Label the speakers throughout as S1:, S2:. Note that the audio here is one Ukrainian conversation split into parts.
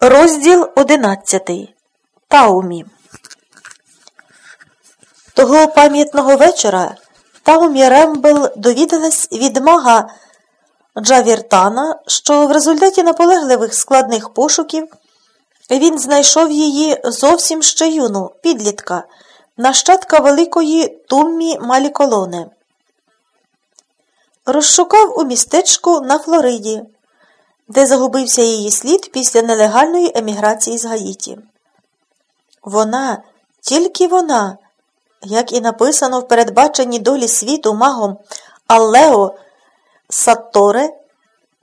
S1: Розділ одинадцятий. Таумі. Того пам'ятного вечора Таумі Рембл довідалась від мага Джавіртана, що в результаті наполегливих складних пошуків він знайшов її зовсім ще юну, підлітка, нащадка великої Туммі Маліколоне. Розшукав у містечку на Флориді де загубився її слід після нелегальної еміграції з Гаїті. Вона, тільки вона, як і написано в передбаченні долі світу магом Аллео Сатторе,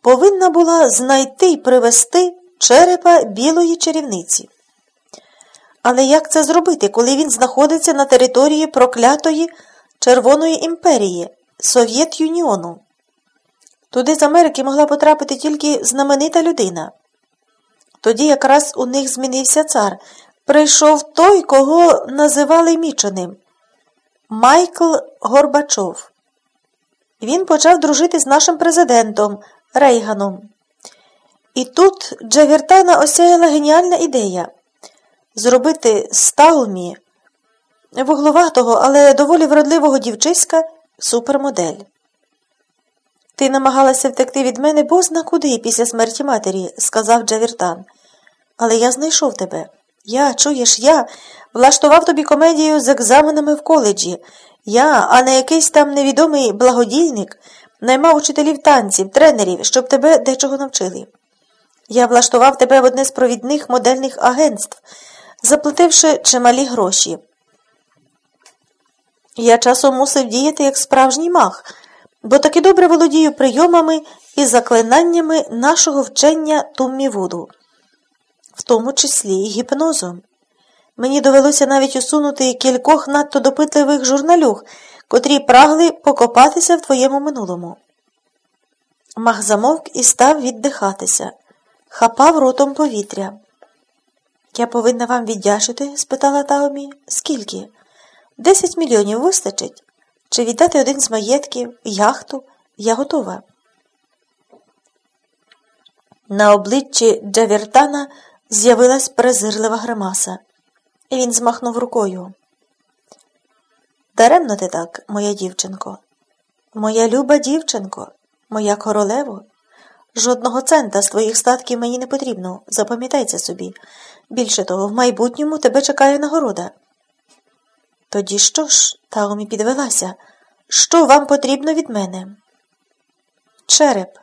S1: повинна була знайти й привести черепа білої чарівниці. Але як це зробити, коли він знаходиться на території проклятої Червоної імперії Совєт Юніону? Туди з Америки могла потрапити тільки знаменита людина. Тоді якраз у них змінився цар. Прийшов той, кого називали міченим Майкл Горбачов. Він почав дружити з нашим президентом Рейганом. І тут Джавіртана осяяла геніальна ідея зробити з Таумі вугловатого, але доволі вродливого дівчиська супермодель. Ти намагалася втекти від мене бозна куди після смерті матері, сказав Джавіртан. Але я знайшов тебе. Я, чуєш, я влаштував тобі комедію з екзаменами в коледжі. Я, а не якийсь там невідомий благодійник, наймав учителів танців, тренерів, щоб тебе дечого навчили. Я влаштував тебе в одне з провідних модельних агентств, заплативши чималі гроші. Я часом мусив діяти як справжній мах бо таки добре володію прийомами і заклинаннями нашого вчення Туммівуду, в тому числі і гіпнозом. Мені довелося навіть усунути кількох надто допитливих журналюг, котрі прагли покопатися в твоєму минулому. Мах замовк і став віддихатися, хапав ротом повітря. Я повинна вам віддячити? спитала Таомі. Скільки? Десять мільйонів вистачить? Чи віддати один з маєтків, яхту, я готова. На обличчі Джавіртана з'явилась презирлива гримаса, і він змахнув рукою. Даремно ти так, моя дівчинко, моя люба дівчинко, моя королево. Жодного цента з твоїх статків мені не потрібно, запам'ятай собі. Більше того, в майбутньому тебе чекає нагорода. Тоді що ж, Таумі підвелася. Що вам потрібно від мене? Череп,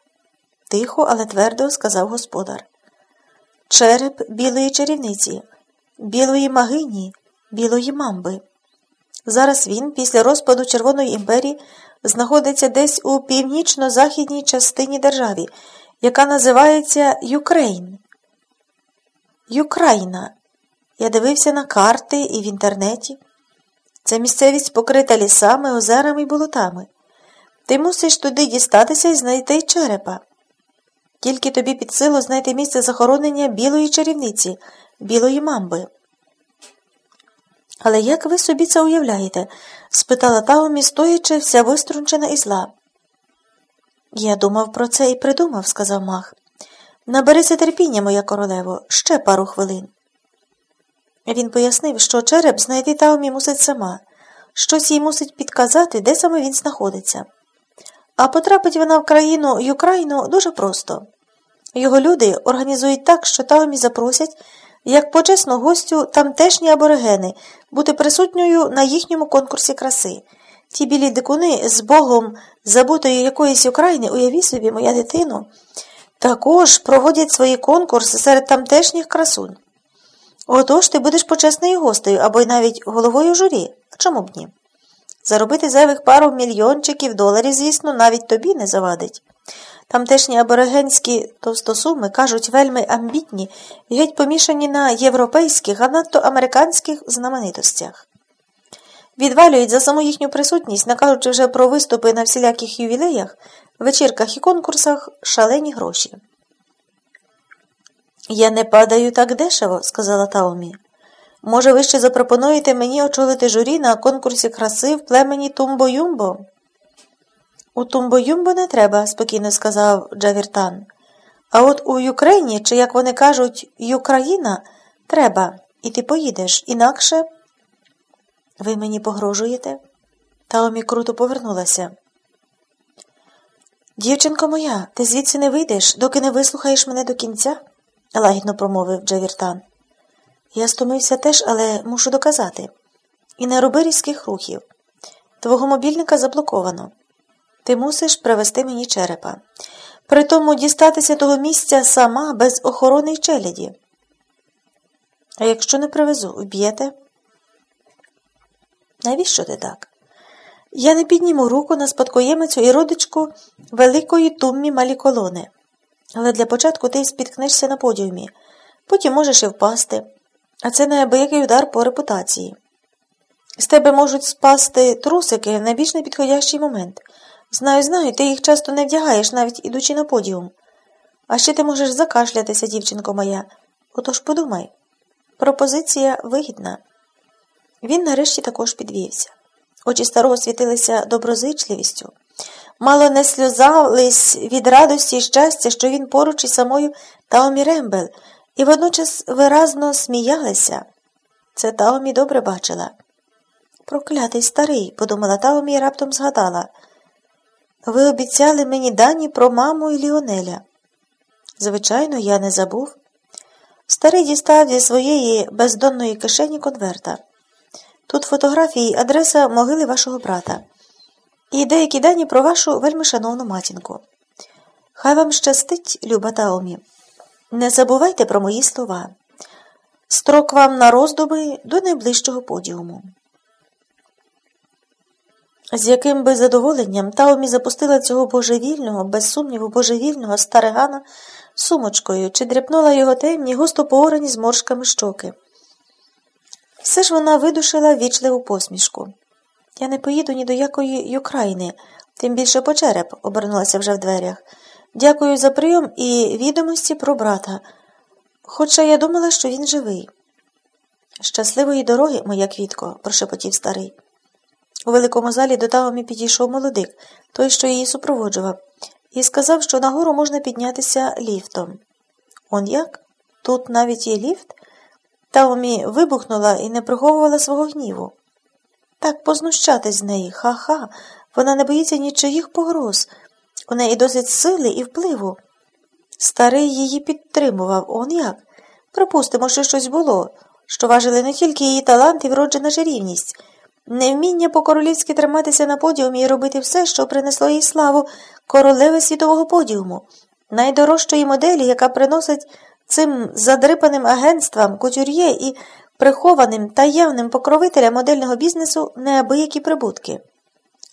S1: тихо, але твердо сказав господар. Череп білої чарівниці, білої магині, білої мамби. Зараз він, після розпаду Червоної імперії, знаходиться десь у північно-західній частині держави, яка називається Ukraine. Юкраїна. Я дивився на карти і в інтернеті. Це місцевість покрита лісами, озерами і болотами. Ти мусиш туди дістатися і знайти черепа. Тільки тобі під силу знайти місце захоронення білої чарівниці, білої мамби. Але як ви собі це уявляєте? спитала Таомі, стоячи, вся виструнчена і зла. Я думав про це і придумав, сказав мах. Наберися терпіння, моя королево, ще пару хвилин. Він пояснив, що череп знайти Таумі мусить сама, щось їй мусить підказати, де саме він знаходиться. А потрапить вона в країну Юкраїну дуже просто. Його люди організують так, що Таумі запросять, як почесну гостю тамтешні аборигени, бути присутньою на їхньому конкурсі краси. Ті білі дикуни з Богом забутої якоїсь України, уяві собі, моя дитину, також проводять свої конкурси серед тамтешніх красунь. Отож ти будеш почесною гостею або й навіть головою журі. Чому б ні? Заробити зайвих пару мільйончиків доларів, звісно, навіть тобі не завадить. Тамтешні аборигенські товстосуми кажуть вельми амбітні і геть помішані на європейських, а надто американських знаменитостях. Відвалюють за саму їхню присутність, не кажучи вже про виступи на всіляких ювілеях, вечірках і конкурсах шалені гроші. Я не падаю так дешево, сказала Таомі. Може, ви ще запропонуєте мені очолити журі на конкурсі краси в племені Тумбо-Юмбо? У Тумбо-Юмбо не треба, спокійно сказав Джавіртан. А от у Юкрейні, чи, як вони кажуть, Юкраїна, треба, і ти поїдеш, інакше. Ви мені погрожуєте? Таомі круто повернулася. Дівчинко моя, ти звідси не вийдеш, доки не вислухаєш мене до кінця, лагідно промовив Джавіртан. Я стомився теж, але мушу доказати. І не роби різких рухів. Твого мобільника заблоковано. Ти мусиш привезти мені черепа. Притому дістатися того місця сама без охорони й челяді. А якщо не привезу, вб'єте? Навіщо ти так? Я не підніму руку на спадкоємицю і родичку великої туммі маліколони. Але для початку ти спіткнешся на подіумі, потім можеш і впасти, а це неабиякий удар по репутації. З тебе можуть спасти трусики в найбільш непідходящий момент. Знаю, знаю, ти їх часто не вдягаєш, навіть ідучи на подіум. А ще ти можеш закашлятися, дівчинко моя. Отож подумай. Пропозиція вигідна. Він нарешті також підвівся. Очі старого світилися доброзичливістю. Мало не сльозались від радості і щастя, що він поруч із самою Таомі Рембел, і водночас виразно сміялися. Це Таомі добре бачила. Проклятий старий, подумала Таомі і раптом згадала. Ви обіцяли мені дані про маму і Ліонеля. Звичайно, я не забув. Старий дістав зі своєї бездонної кишені конверта. Тут фотографії адреса могили вашого брата. І деякі дані про вашу вельми шановну матінку. Хай вам щастить, люба Таомі. Не забувайте про мої слова. Строк вам на роздуми до найближчого подіуму. З яким би задоволенням Таомі запустила цього божевільного, без сумніву, божевільного старигана сумочкою чи дряпнула його темні, густо поорані зморшками щоки. Все ж вона видушила вічливу посмішку. Я не поїду ні до якої Юкраїни, тим більше по череп, обернулася вже в дверях. Дякую за прийом і відомості про брата. Хоча я думала, що він живий. Щасливої дороги, моя квітко, прошепотів старий. У великому залі до Таомі підійшов молодик, той, що її супроводжував, і сказав, що нагору можна піднятися ліфтом. Он як? Тут навіть є ліфт? Таомі вибухнула і не приховувала свого гніву. Так познущатись з неї, ха-ха, вона не боїться нічиїх погроз. У неї досить сили і впливу. Старий її підтримував, он як? Припустимо, що щось було, що важили не тільки її талант і вроджена чарівність, невміння по-королівськи триматися на подіумі і робити все, що принесло їй славу королеви світового подіуму, найдорожчої моделі, яка приносить цим задрипаним агентствам, кутюр'є і прихованим та явним покровителям модельного бізнесу неабиякі прибутки.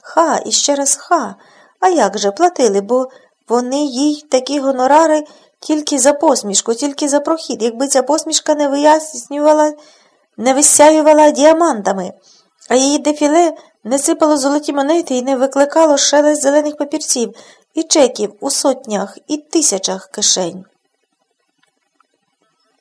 S1: Ха, і ще раз ха. А як же платили, бо вони їй такі гонорари тільки за посмішку, тільки за прохід, якби ця посмішка не вияснювала, не висяювала діамантами, а її дефіле не сипало золоті монети і не викликало шелест зелених папірців і чеків у сотнях і тисячах кишень.